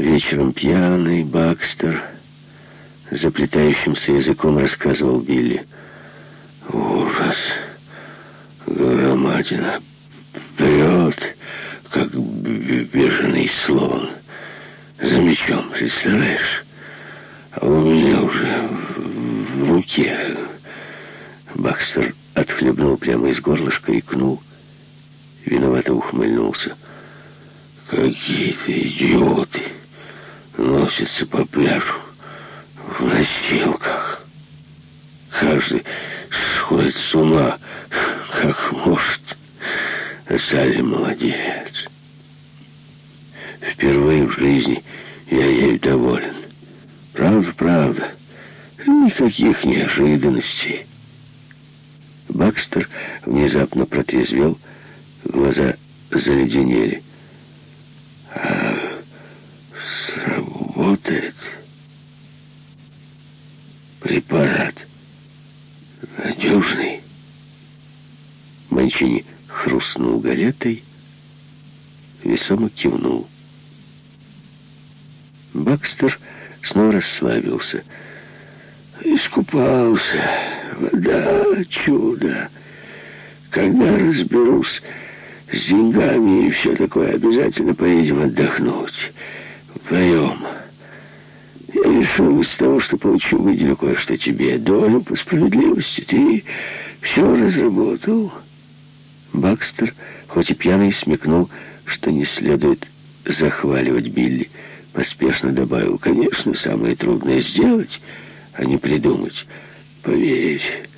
Вечером пьяный Бакстер заплетающимся языком рассказывал Билли. Ужас! Громадина прет, как беженый слон. За мечом, представляешь? А у меня уже в руке. Бакстер отхлебнул прямо из горлышка и кнул. Виновато ухмыльнулся. Какие-то идиоты носятся по пляжу в носилках. Каждый сходит с ума, как может. Салли молодец. Впервые в жизни я ей доволен. Правда, правда. Никаких неожиданностей. Бакстер внезапно протрезвел, глаза заледенели. А сработает препарат надежный. Манчини хрустнул галетой, весомо кивнул. Бакстер снова расслабился. Искупался. Вода, чудо. Когда разберусь с деньгами и все такое, обязательно поедем отдохнуть. Вдвоем. Я решил из того, что получу, выделю кое-что тебе. Долю по справедливости. Ты все разработал. Бакстер, хоть и пьяный, смекнул, что не следует захваливать Билли. Поспешно добавил, конечно, самое трудное сделать, а не придумать. Поверь,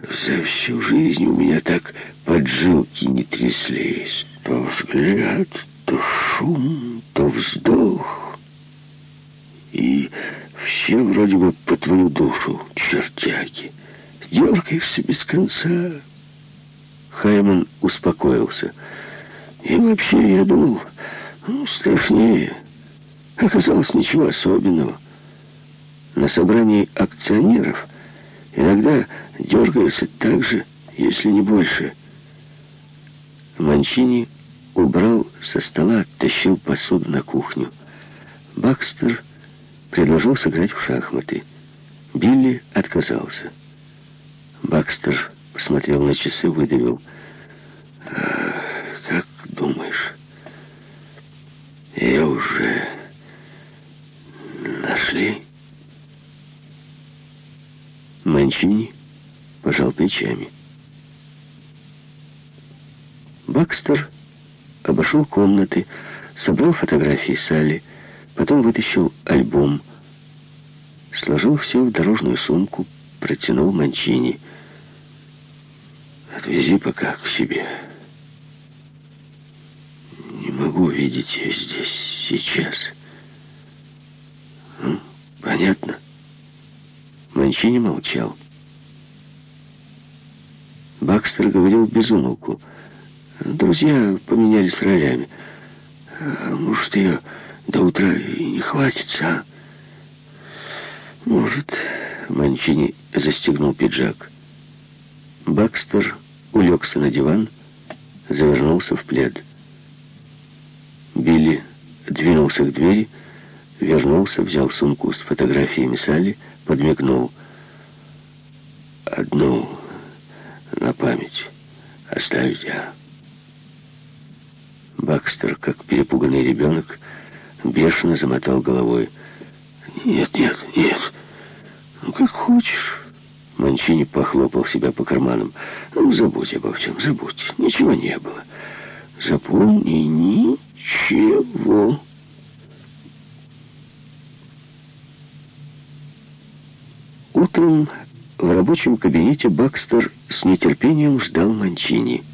за всю жизнь у меня так поджилки не тряслись. То взгляд, то шум, то вздох. И все вроде бы по твою душу, чертяки. Дергаешься без конца. Хайман успокоился. И вообще, я думал, ну, страшнее. Оказалось, ничего особенного. На собрании акционеров иногда дергаются так же, если не больше. Манчини убрал со стола, оттащил посуду на кухню. Бакстер предложил сыграть в шахматы. Билли отказался. Бакстер посмотрел на часы, выдавил. «А, «Как думаешь, ее уже нашли?» Манчини пожал плечами. Бакстер обошел комнаты, собрал фотографии Салли, потом вытащил альбом, сложил все в дорожную сумку, протянул Манчини. «Отвези пока к себе. Не могу видеть ее здесь, сейчас. Понятно?» Манчини молчал. Бакстер говорил без умолку. Друзья поменялись ролями. А может, ее до утра не хватится, а? Может, Манчини застегнул пиджак. Бакстер улегся на диван, завернулся в плед. Билли двинулся к двери, вернулся, взял сумку с фотографиями Салли, подмигнул. Одну на память оставить, а? Бакстер, как перепуганный ребенок, бешено замотал головой. «Нет, нет, нет, ну как хочешь». Манчини похлопал себя по карманам. «Ну, забудь обо всем, забудь, ничего не было. Запомни, ничего». Утром в рабочем кабинете Бакстер с нетерпением ждал Манчини.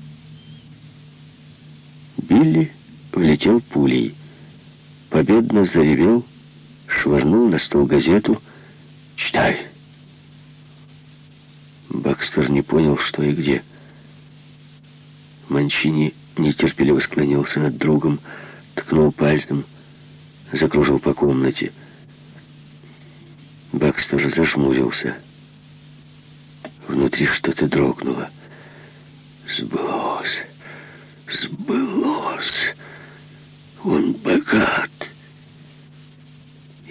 Билли влетел пулей. Победно заревел, швырнул на стол газету. «Читай!» Бакстер не понял, что и где. Манчини нетерпеливо склонился над другом, ткнул пальцем, закружил по комнате. Бакстер зажмурился. Внутри что-то дрогнуло. Сбылось, сбылось. Он богат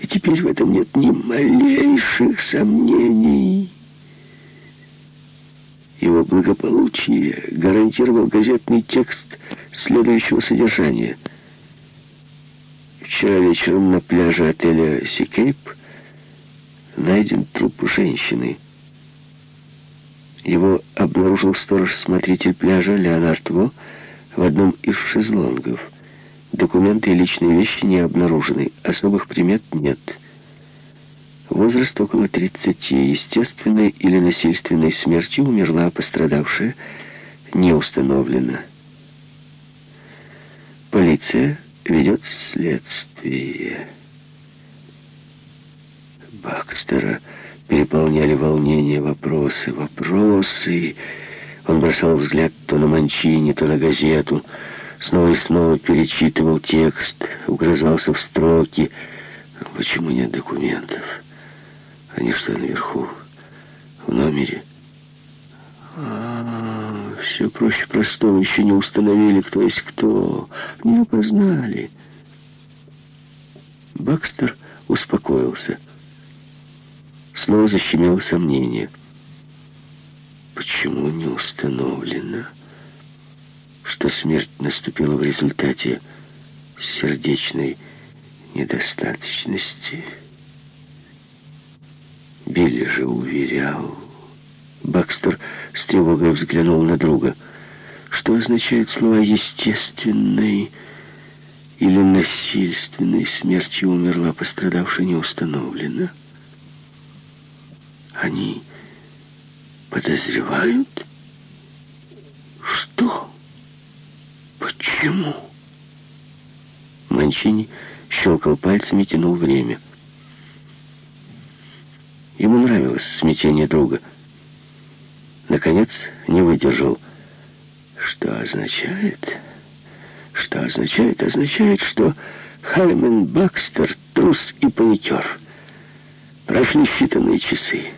теперь в этом нет ни малейших сомнений. Его благополучие гарантировал газетный текст следующего содержания. Вчера вечером на пляже отеля «Сикейп» найден труп женщины. Его обнаружил сторож-смотритель пляжа Леонард Во в одном из шезлонгов. Документы и личные вещи не обнаружены, особых примет нет. Возраст около 30. Естественной или насильственной смертью умерла пострадавшая, не установлено. Полиция ведет следствие. Бакстера переполняли волнение, вопросы, вопросы. Он бросал взгляд то на Манчини, то на газету, снова и снова перечитывал текст, угрызался в строки. Почему нет документов? Они что, наверху? В номере? А, -а, -а все проще простого. Еще не установили, кто есть кто. Не опознали. Бакстер успокоился. Снова защемило сомнение. Почему не установлено, что смерть наступила в результате сердечной недостаточности? Билли же уверял. Бакстер с тревогой взглянул на друга. Что означают слова «естественной» или «насильственной смерти умерла пострадавшая не установлено»? Они подозревают? Что? Почему? Манчини щелкал пальцами, тянул время. Ему нравилось смятение друга. Наконец, не выдержал. Что означает? Что означает? Означает, что Хармен Бакстер трус и паникер. Прошли считанные часы.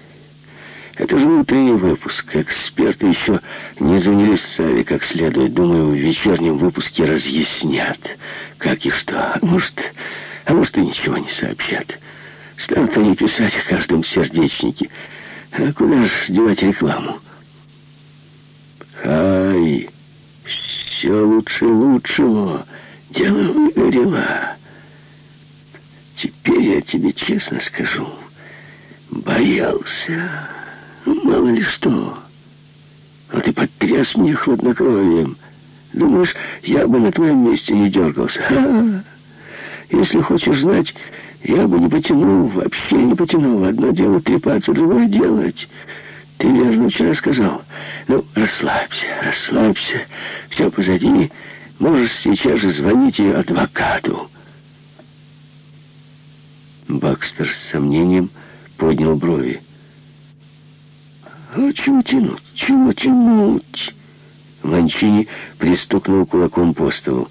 Это же утренний выпуск. Эксперты еще не занялись Сави как следует. Думаю, в вечернем выпуске разъяснят, как и что. А может, а может и ничего не сообщат. Станут они писать в каждом сердечнике. А куда ж девать рекламу? Хай, все лучше лучшего. Дело выгорело. Теперь я тебе честно скажу. Боялся. Мало ли что. А ты потряс мне хладнокровием. Думаешь, я бы на твоем месте не дергался? Ха Если хочешь знать, я бы не потянул, вообще не потянул. Одно дело трепаться, другое делать. Ты верно вчера сказал. Ну, расслабься, расслабься. Все позади. Можешь сейчас же звонить ее адвокату. Бакстер с сомнением поднял брови. «А чего тянуть? Чего тянуть?» Манчини пристукнул кулаком по столу.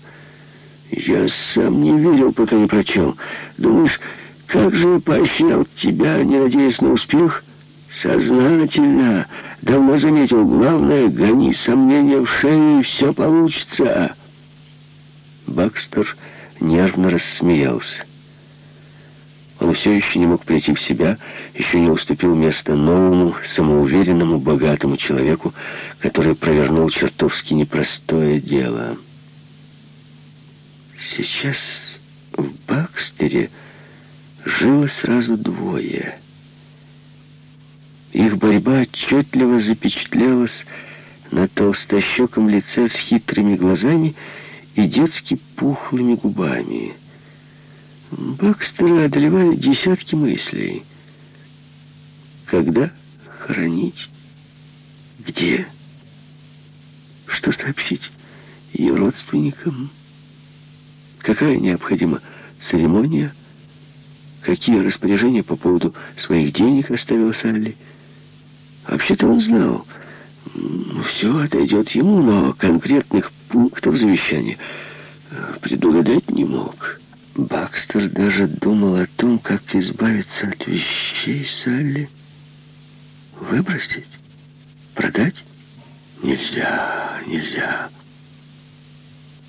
«Я сам не верил, пока не прочел. Думаешь, как же я поощрял тебя, не надеясь на успех?» «Сознательно. Давно заметил. Главное, гони сомнения в шею, и все получится». Бакстер нервно рассмеялся. Он все еще не мог прийти в себя, еще не уступил место новому, самоуверенному, богатому человеку, который провернул чертовски непростое дело. Сейчас в Бакстере жило сразу двое. Их борьба отчетливо запечатлелась на толстощеком лице с хитрыми глазами и детски пухлыми губами — Бакстера одолевали десятки мыслей. Когда хоронить? Где? Что сообщить ее родственникам? Какая необходима церемония? Какие распоряжения по поводу своих денег оставил Салли? Вообще-то он знал, все отойдет ему, но конкретных пунктов завещания предугадать не мог. Бакстер даже думал о том, как избавиться от вещей Салли. Выбросить? Продать? Нельзя, нельзя.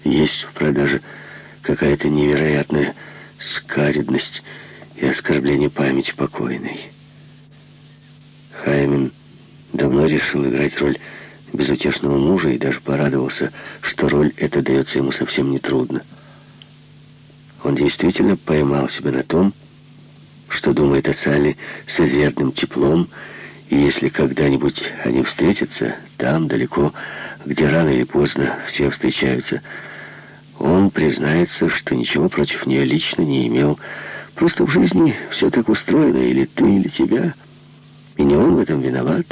Есть в продаже какая-то невероятная скаридность и оскорбление памяти покойной. Хаймен давно решил играть роль безутешного мужа и даже порадовался, что роль эта дается ему совсем нетрудно. Он действительно поймал себя на том, что думает о Салли с изрядным теплом, и если когда-нибудь они встретятся, там, далеко, где рано или поздно все встречаются, он признается, что ничего против нее лично не имел. Просто в жизни все так устроено, или ты, или тебя, и не он в этом виноват.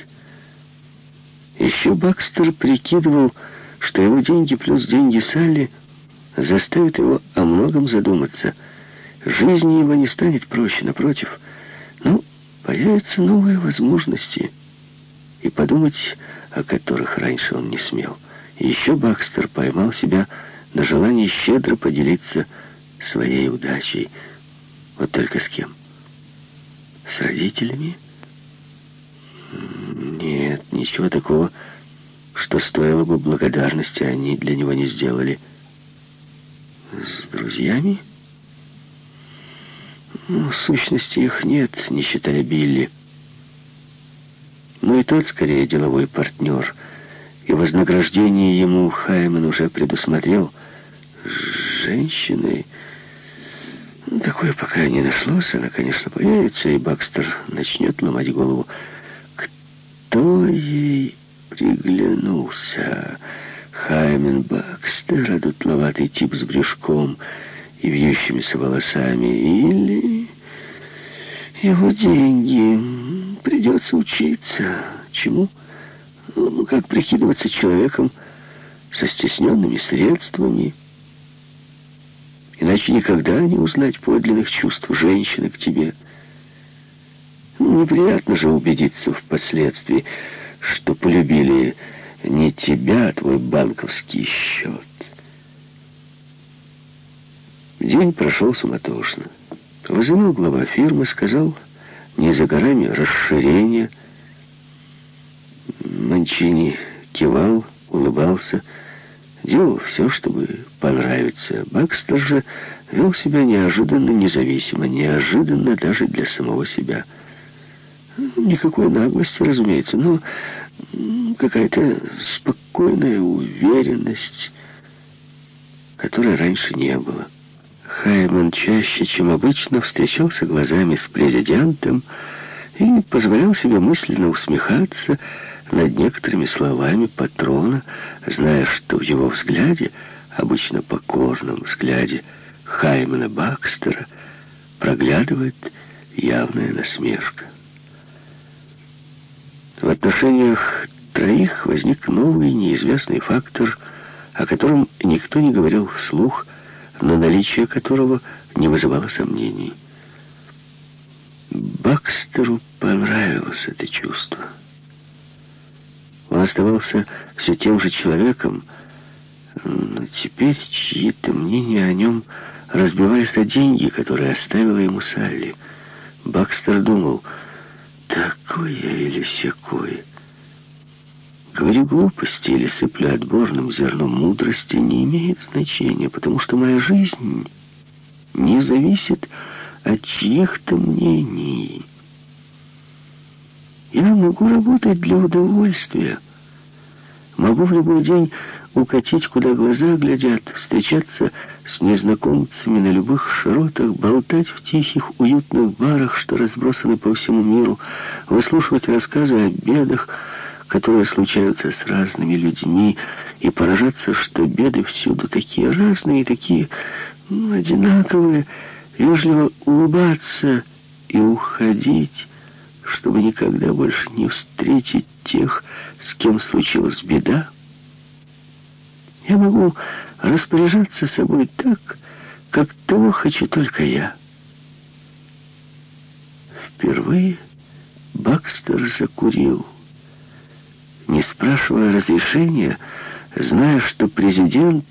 Еще Бакстер прикидывал, что его деньги плюс деньги Салли заставят его многом задуматься. Жизнь его не станет проще, напротив. Ну, появятся новые возможности, и подумать о которых раньше он не смел. Еще Бакстер поймал себя на желании щедро поделиться своей удачей. Вот только с кем? С родителями? Нет, ничего такого, что стоило бы благодарности, они для него не сделали. С друзьями? Ну, в сущности, их нет, не считая Билли. Но и тот, скорее, деловой партнер. И вознаграждение ему Хаймен уже предусмотрел. С женщиной... Такое пока не нашлось, она, конечно, появится, и Бакстер начнет ломать голову. Кто ей приглянулся? Хаймен Бакстер, дутловатый тип с брюшком и вьющимися волосами, или его деньги. Придется учиться. Чему? Ну, как прикидываться человеком со стесненными средствами. Иначе никогда не узнать подлинных чувств женщины к тебе. Неприятно же убедиться впоследствии, что полюбили не тебя, а твой банковский счет. День прошел суматошно. Вызывал глава фирмы, сказал, не за горами расширение. Манчини кивал, улыбался, делал все, чтобы понравиться. Бакстер же вел себя неожиданно независимо, неожиданно даже для самого себя. Никакой наглости, разумеется, но какая-то спокойная уверенность, которой раньше не было. Хайман чаще, чем обычно, встречался глазами с президентом и позволял себе мысленно усмехаться над некоторыми словами патрона, зная, что в его взгляде, обычно покорном взгляде Хаймана Бакстера, проглядывает явная насмешка. В отношениях троих возник новый неизвестный фактор, о котором никто не говорил вслух, но наличие которого не вызывало сомнений. Бакстеру понравилось это чувство. Он оставался все тем же человеком, но теперь чьи-то мнения о нем разбивались о деньги, которые оставила ему Салли. Бакстер думал, Такое или сякое. Говорю глупости или сыплю отборным зерном мудрости не имеет значения, потому что моя жизнь не зависит от чьих-то мнений. Я могу работать для удовольствия. Могу в любой день укатить, куда глаза глядят, встречаться с незнакомцами на любых широтах, болтать в тихих, уютных барах, что разбросаны по всему миру, выслушивать рассказы о бедах, которые случаются с разными людьми, и поражаться, что беды всюду такие разные, такие ну, одинаковые, вежливо улыбаться и уходить, чтобы никогда больше не встретить тех, с кем случилась беда. Я могу распоряжаться собой так, как того хочу только я. Впервые Бакстер закурил, не спрашивая разрешения, зная, что президент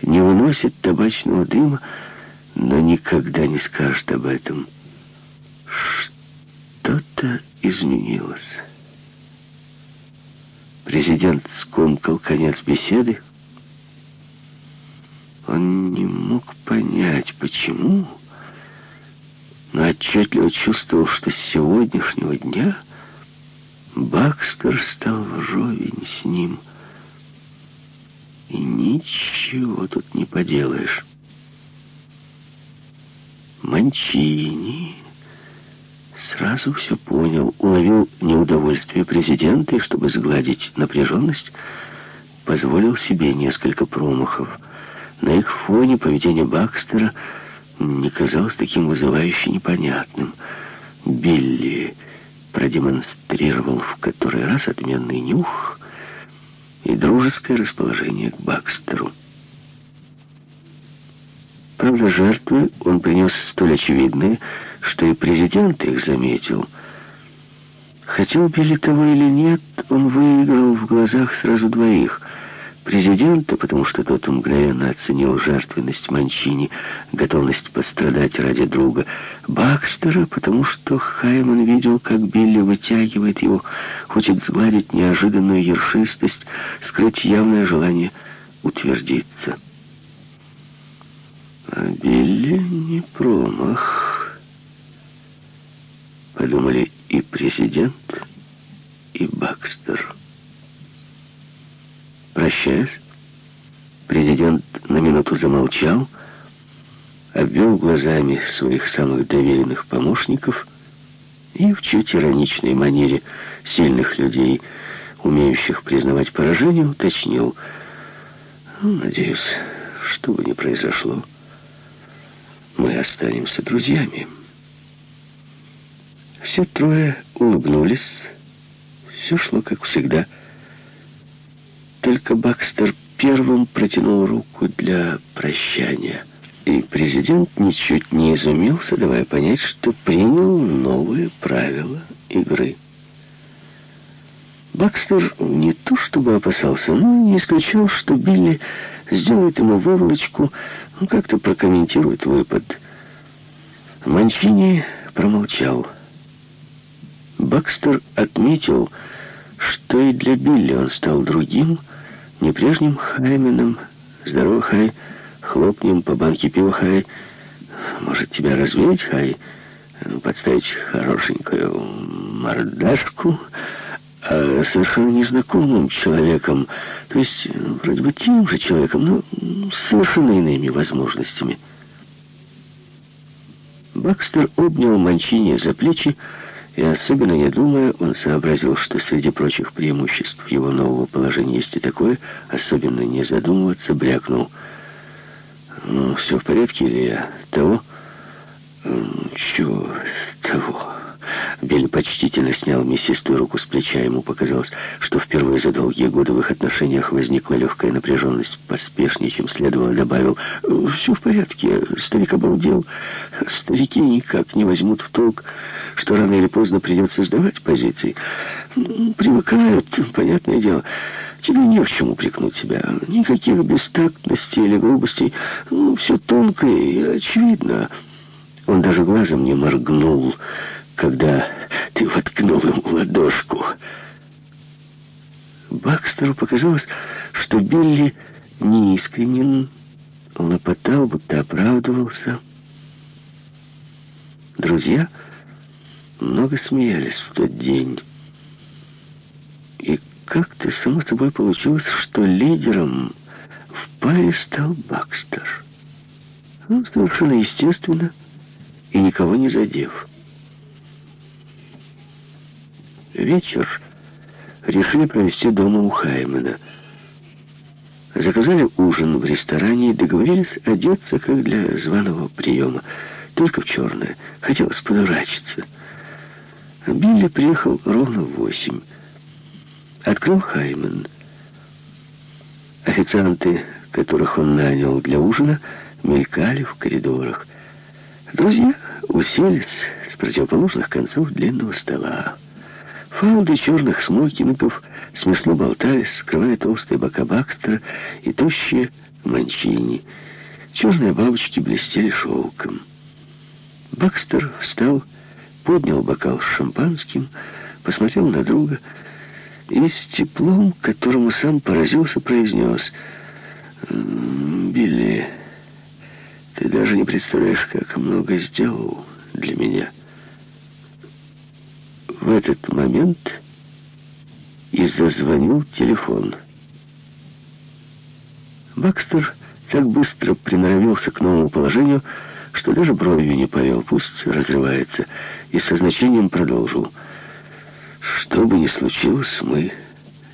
не выносит табачного дыма, но никогда не скажет об этом. Что-то изменилось. Президент скомкал конец беседы, он не мог понять, почему, но отчетливо чувствовал, что с сегодняшнего дня Бакстер стал вровень с ним. И ничего тут не поделаешь. Манчини сразу все понял, уловил неудовольствие президента и, чтобы сгладить напряженность, позволил себе несколько промахов. На их фоне поведение Бакстера не казалось таким вызывающе непонятным. Билли продемонстрировал в который раз отменный нюх и дружеское расположение к Бакстеру. Правда, жертвы он принес столь очевидные, что и президент их заметил. Хотел Билли того или нет, он выиграл в глазах сразу двоих — президента, потому что тот мгновенно оценил жертвенность Манчини, готовность пострадать ради друга, Бакстера, потому что Хайман видел, как Билли вытягивает его, хочет сгладить неожиданную ершистость, скрыть явное желание утвердиться. А Билли не промах, подумали и президент, и Бакстер. Прощаясь, президент на минуту замолчал, обвел глазами своих самых доверенных помощников и в чуть ироничной манере сильных людей, умеющих признавать поражение, уточнил. Ну, надеюсь, что бы ни произошло, мы останемся друзьями. Все трое улыбнулись. Все шло, как всегда, — только Бакстер первым протянул руку для прощания. И президент ничуть не изумился, давая понять, что принял новые правила игры. Бакстер не то чтобы опасался, но не исключал, что Билли сделает ему выволочку, ну, как-то прокомментирует выпад. Манчини промолчал. Бакстер отметил, что и для Билли он стал другим, не прежним Хайменом. Здорово, Хай. Хлопнем по банке пива, Хай. Может, тебя развеять, Хай? Подставить хорошенькую мордашку? А совершенно незнакомым человеком, то есть вроде бы тем же человеком, но совершенно иными возможностями. Бакстер обнял Манчини за плечи, и особенно не думая, он сообразил, что среди прочих преимуществ его нового положения есть и такое, особенно не задумываться, брякнул. «Ну, все в порядке или я того?» «Чего того?» Билли почтительно снял мясистую руку с плеча. Ему показалось, что впервые за долгие годы в их отношениях возникла легкая напряженность. Поспешнее, чем следовало, добавил, «Все в порядке, старик обалдел. Старики никак не возьмут в толк, что рано или поздно придется сдавать позиции. Привыкают, понятное дело». Тебе не в чем упрекнуть себя. Никаких бестактностей или грубостей. Ну, все тонко и очевидно. Он даже глазом не моргнул, когда ты воткнул ему ладошку. Бакстеру показалось, что Билли неискренен, лопотал, будто оправдывался. Друзья много смеялись в тот день. И как-то само собой получилось, что лидером в паре стал Бакстер. Ну, совершенно естественно, и никого не задев. Вечер решили провести дома у Хаймена. Заказали ужин в ресторане и договорились одеться, как для званого приема. Только в черное. Хотелось подурачиться. Билли приехал ровно в восемь. Открыл Хаймен. Официанты, которых он нанял для ужина, мелькали в коридорах. Друзья уселись с противоположных концов длинного стола. Фаунды черных смокингов смешно болтались, скрывая толстые бока Бакстера и тощие манчини. Черные бабочки блестели шелком. Бакстер встал, поднял бокал с шампанским, посмотрел на друга и с теплом, которому сам поразился, произнес «Билли, ты даже не представляешь, как много сделал для меня. В этот момент и зазвонил телефон. Бакстер так быстро приноровился к новому положению, что даже бровью не повел, пусть разрывается, и со значением продолжил. Что бы ни случилось, мы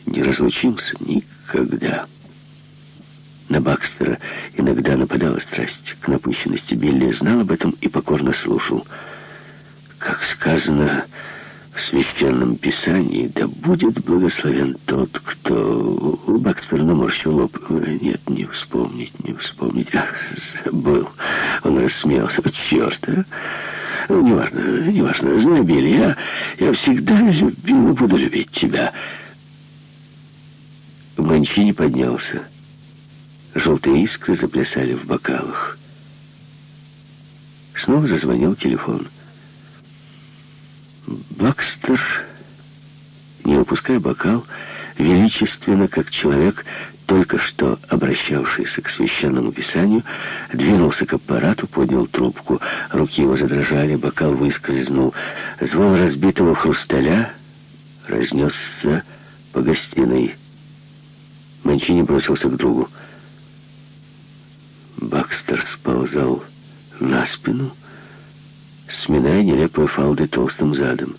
не разлучимся никогда. На Бакстера иногда нападала страсть к напыщенности. Билли знал об этом и покорно слушал. Как сказано в Священном Писании, да будет благословен тот, кто... Бакстер наморщил лоб. Нет, не вспомнить, не вспомнить. Ах, забыл. Он рассмеялся. Черт, а? Ну, неважно, неважно. Знай, Билли, я, я всегда любил и буду любить тебя. Манчини поднялся. Желтые искры заплясали в бокалах. Снова зазвонил телефон. Бакстер, не упуская бокал, величественно, как человек, только что обращавшийся к священному писанию, двинулся к аппарату, поднял трубку. Руки его задрожали, бокал выскользнул. Звон разбитого хрусталя разнесся по гостиной. Манчини бросился к другу. Бакстер сползал на спину, сминая нелепые фалды толстым задом.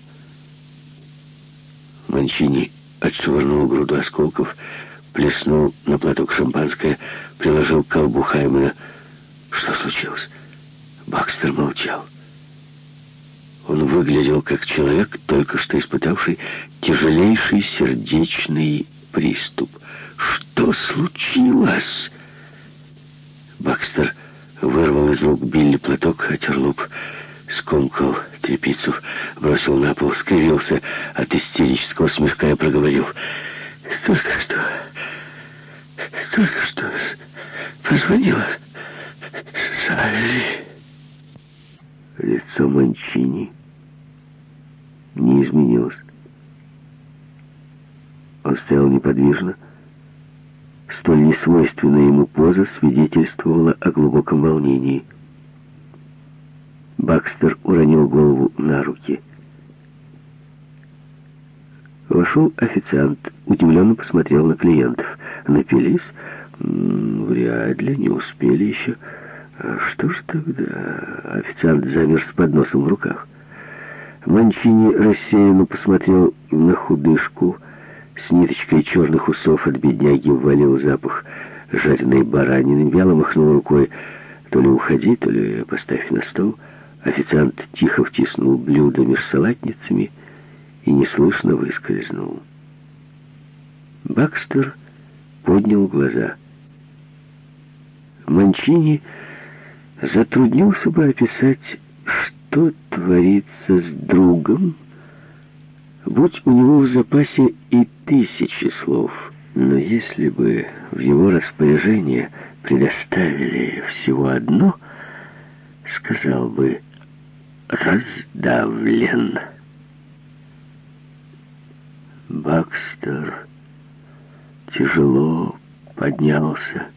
Манчини отшвырнул груду осколков, плеснул на платок шампанское, приложил к колбу Хаймена. Что случилось? Бакстер молчал. Он выглядел как человек, только что испытавший тяжелейший сердечный приступ. «Что случилось?» Бакстер вырвал из рук Билли платок, отер лоб, скомкал тряпицу, бросил на пол, скривился от истерического смешка и проговорил. «Только что, только что позвонила Салли». Лицо Манчини не изменилось. Он стоял неподвижно, Столь несвойственная ему поза свидетельствовала о глубоком волнении. Бакстер уронил голову на руки. Вошел официант, удивленно посмотрел на клиентов. Напились? Вряд ли, не успели еще. А что ж тогда? Официант замер с подносом в руках. Манчини рассеянно посмотрел на худышку, с ниточкой черных усов от бедняги ввалил запах жареной баранины, вяло махнул рукой. То ли уходи, то ли поставь на стол. Официант тихо втиснул блюдо меж салатницами и неслышно выскользнул. Бакстер поднял глаза. Манчини затруднился бы описать, что творится с другом, Будь у него в запасе и тысячи слов, но если бы в его распоряжение предоставили всего одно, сказал бы «раздавлен». Бакстер тяжело поднялся,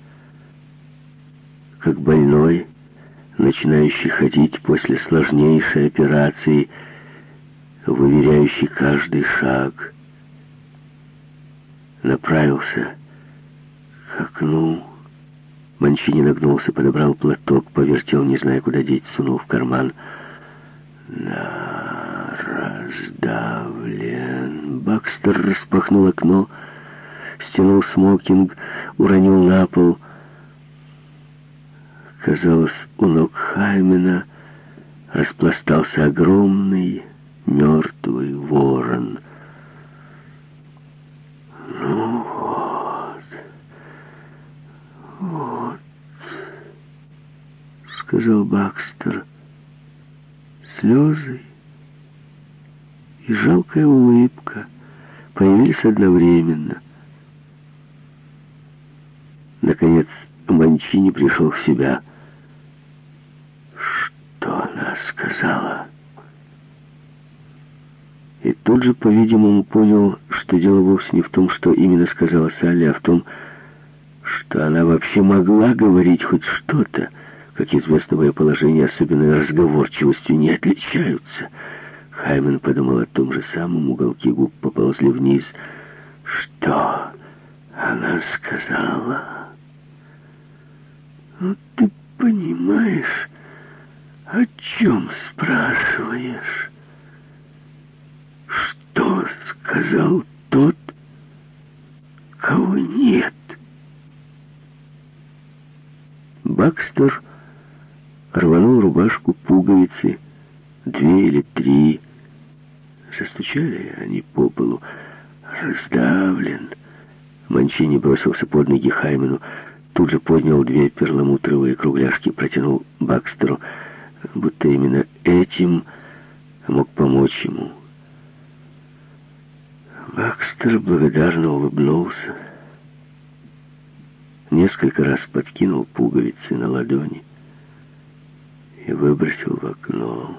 как больной, начинающий ходить после сложнейшей операции – выверяющий каждый шаг, направился к окну. Манчини нагнулся, подобрал платок, повертел, не зная, куда деть, сунул в карман. На раздавлен. Бакстер распахнул окно, стянул смокинг, уронил на пол. Казалось, у ног Хаймена распластался огромный мертвый ворон. Ну вот, вот, сказал Бакстер. Слезы и жалкая улыбка появились одновременно. Наконец Манчини пришел в себя. Что она сказала? И тут же, по-видимому, понял, что дело вовсе не в том, что именно сказала Салли, а в том, что она вообще могла говорить хоть что-то, как известно, мое положение особенной разговорчивостью не отличаются. Хаймен подумал о том же самом, уголки губ поползли вниз. Что она сказала? Ну, ты понимаешь, о чем спрашиваешь? Что сказал тот, кого нет? Бакстер рванул рубашку пуговицы, две или три. Застучали они по полу. Раздавлен. Манчини бросился под ноги Хаймену, тут же поднял две перламутровые кругляшки, протянул Бакстеру, будто именно этим мог помочь ему. Бакстер благодарно улыбнулся несколько раз подкинул пуговицы на ладони и выбросил в окно.